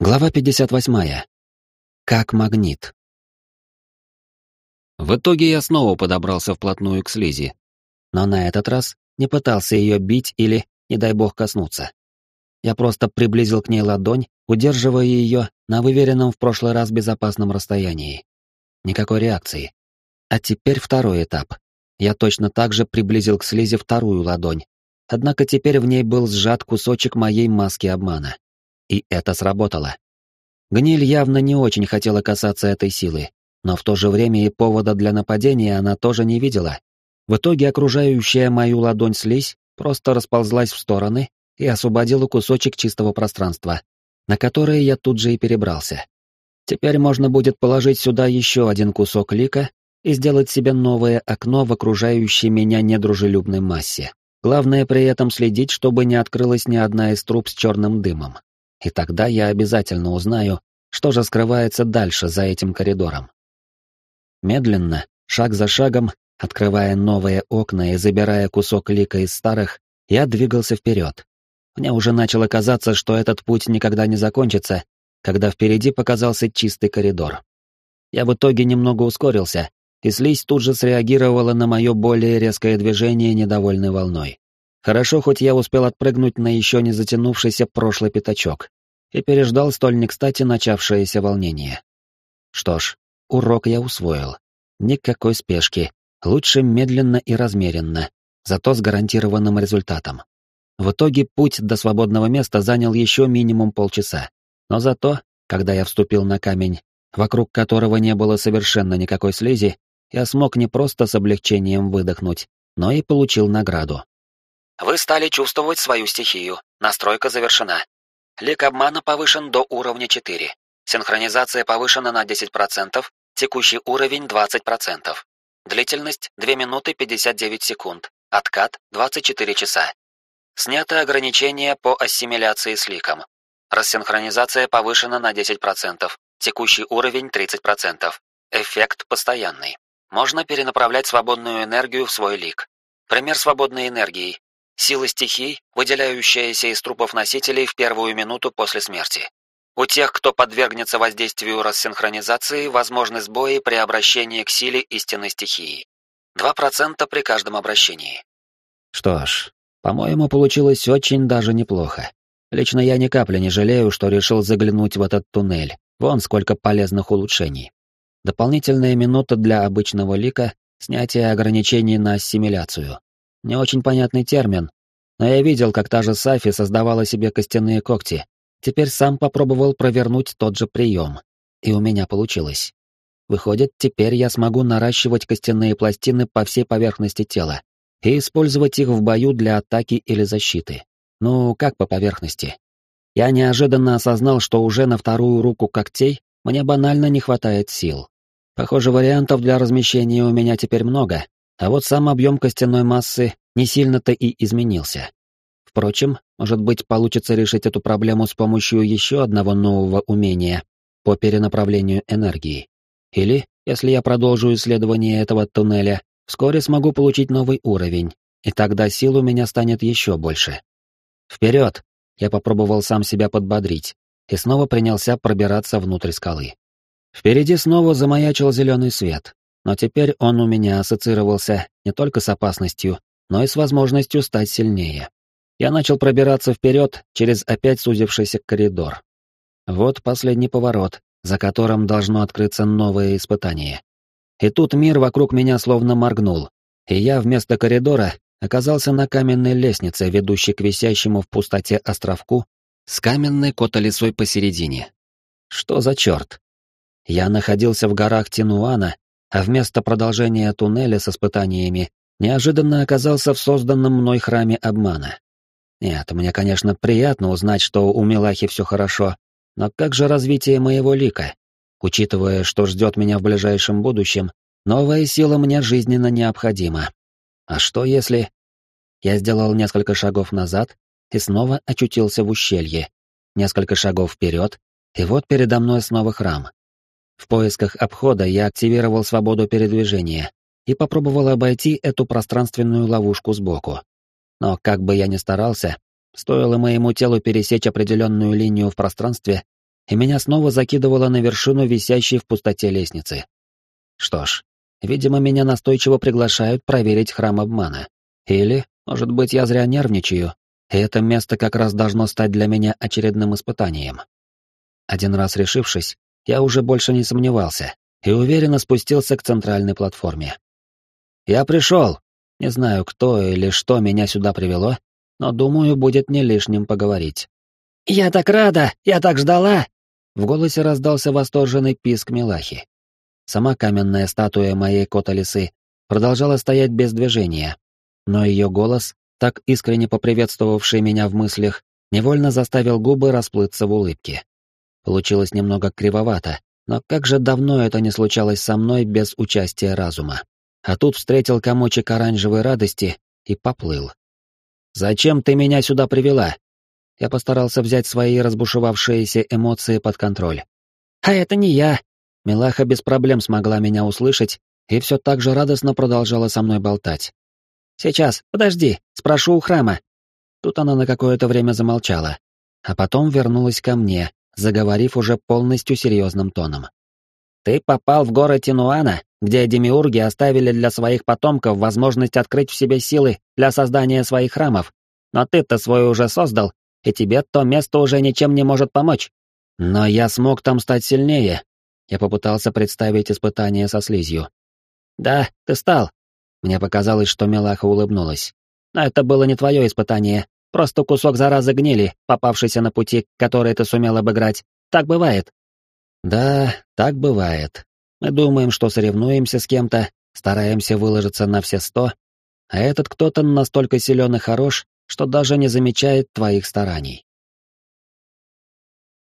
Глава 58. Как магнит. В итоге я снова подобрался вплотную к слизи, но на этот раз не пытался ее бить или, не дай бог, коснуться. Я просто приблизил к ней ладонь, удерживая ее на выверенном в прошлый раз безопасном расстоянии. Никакой реакции. А теперь второй этап. Я точно так же приблизил к слизи вторую ладонь, однако теперь в ней был сжат кусочек моей маски обмана. И это сработало. Гниль явно не очень хотела касаться этой силы, но в то же время и повода для нападения она тоже не видела. В итоге окружающая мою ладонь слизь просто расползлась в стороны и освободила кусочек чистого пространства, на которое я тут же и перебрался. Теперь можно будет положить сюда еще один кусок лика и сделать себе новое окно в окружающей меня недружелюбной массе. Главное при этом следить, чтобы не открылась ни одна из труб с черным дымом и тогда я обязательно узнаю, что же скрывается дальше за этим коридором. Медленно, шаг за шагом, открывая новые окна и забирая кусок лика из старых, я двигался вперед. Мне уже начало казаться, что этот путь никогда не закончится, когда впереди показался чистый коридор. Я в итоге немного ускорился, и слизь тут же среагировала на мое более резкое движение недовольной волной. Хорошо, хоть я успел отпрыгнуть на еще не затянувшийся прошлый пятачок и переждал столь не кстати начавшееся волнение. Что ж, урок я усвоил. Никакой спешки, лучше медленно и размеренно, зато с гарантированным результатом. В итоге путь до свободного места занял еще минимум полчаса. Но зато, когда я вступил на камень, вокруг которого не было совершенно никакой слизи, я смог не просто с облегчением выдохнуть, но и получил награду. Вы стали чувствовать свою стихию. Настройка завершена. Лик обмана повышен до уровня 4. Синхронизация повышена на 10%, текущий уровень 20%. Длительность 2 минуты 59 секунд. Откат 24 часа. Снято ограничение по ассимиляции с ликом. Рассинхронизация повышена на 10%, текущий уровень 30%. Эффект постоянный. Можно перенаправлять свободную энергию в свой лик. Пример свободной энергии. Сила стихий, выделяющаяся из трупов носителей в первую минуту после смерти. У тех, кто подвергнется воздействию рассинхронизации, возможны сбои при обращении к силе истинной стихии. 2% при каждом обращении. Что ж, по-моему, получилось очень даже неплохо. Лично я ни капли не жалею, что решил заглянуть в этот туннель. Вон сколько полезных улучшений. Дополнительная минута для обычного лика, снятие ограничений на ассимиляцию. Не очень понятный термин, но я видел, как та же Сафи создавала себе костяные когти. Теперь сам попробовал провернуть тот же прием. И у меня получилось. Выходит, теперь я смогу наращивать костяные пластины по всей поверхности тела и использовать их в бою для атаки или защиты. Ну, как по поверхности? Я неожиданно осознал, что уже на вторую руку когтей мне банально не хватает сил. Похоже, вариантов для размещения у меня теперь много, а вот сам объем костяной массы не сильно-то и изменился. Впрочем, может быть, получится решить эту проблему с помощью еще одного нового умения по перенаправлению энергии. Или, если я продолжу исследование этого туннеля, вскоре смогу получить новый уровень, и тогда сил у меня станет еще больше. Вперед! Я попробовал сам себя подбодрить и снова принялся пробираться внутрь скалы. Впереди снова замаячил зеленый свет, но теперь он у меня ассоциировался не только с опасностью, но и с возможностью стать сильнее. Я начал пробираться вперед через опять сузившийся коридор. Вот последний поворот, за которым должно открыться новое испытание. И тут мир вокруг меня словно моргнул, и я вместо коридора оказался на каменной лестнице, ведущей к висящему в пустоте островку с каменной котолесой посередине. Что за черт? Я находился в горах Тинуана а вместо продолжения туннеля с испытаниями неожиданно оказался в созданном мной храме обмана. Нет, мне, конечно, приятно узнать, что у Милахи все хорошо, но как же развитие моего лика? Учитывая, что ждет меня в ближайшем будущем, новая сила мне жизненно необходима. А что если... Я сделал несколько шагов назад и снова очутился в ущелье. Несколько шагов вперед, и вот передо мной снова храм. В поисках обхода я активировал свободу передвижения и попробовал обойти эту пространственную ловушку сбоку. Но как бы я ни старался, стоило моему телу пересечь определенную линию в пространстве, и меня снова закидывало на вершину висящей в пустоте лестницы. Что ж, видимо, меня настойчиво приглашают проверить храм обмана. Или, может быть, я зря нервничаю, и это место как раз должно стать для меня очередным испытанием. Один раз решившись, я уже больше не сомневался и уверенно спустился к центральной платформе. «Я пришел!» Не знаю, кто или что меня сюда привело, но думаю, будет не лишним поговорить. «Я так рада! Я так ждала!» В голосе раздался восторженный писк Милахи. Сама каменная статуя моей кота-лисы продолжала стоять без движения, но ее голос, так искренне поприветствовавший меня в мыслях, невольно заставил губы расплыться в улыбке. Получилось немного кривовато, но как же давно это не случалось со мной без участия разума. А тут встретил комочек оранжевой радости и поплыл. «Зачем ты меня сюда привела?» Я постарался взять свои разбушевавшиеся эмоции под контроль. «А это не я!» Милаха без проблем смогла меня услышать и все так же радостно продолжала со мной болтать. «Сейчас, подожди, спрошу у храма». Тут она на какое-то время замолчала, а потом вернулась ко мне, заговорив уже полностью серьезным тоном. «Ты попал в город Тинуана, где демиурги оставили для своих потомков возможность открыть в себе силы для создания своих храмов. Но ты-то свой уже создал, и тебе то место уже ничем не может помочь. Но я смог там стать сильнее. Я попытался представить испытание со слизью. Да, ты стал. Мне показалось, что Мелаха улыбнулась. Но это было не твое испытание. Просто кусок заразы гнили, попавшийся на пути, который ты сумел обыграть. Так бывает. Да, так бывает. Мы думаем, что соревнуемся с кем-то, стараемся выложиться на все сто, а этот кто-то настолько силен и хорош, что даже не замечает твоих стараний.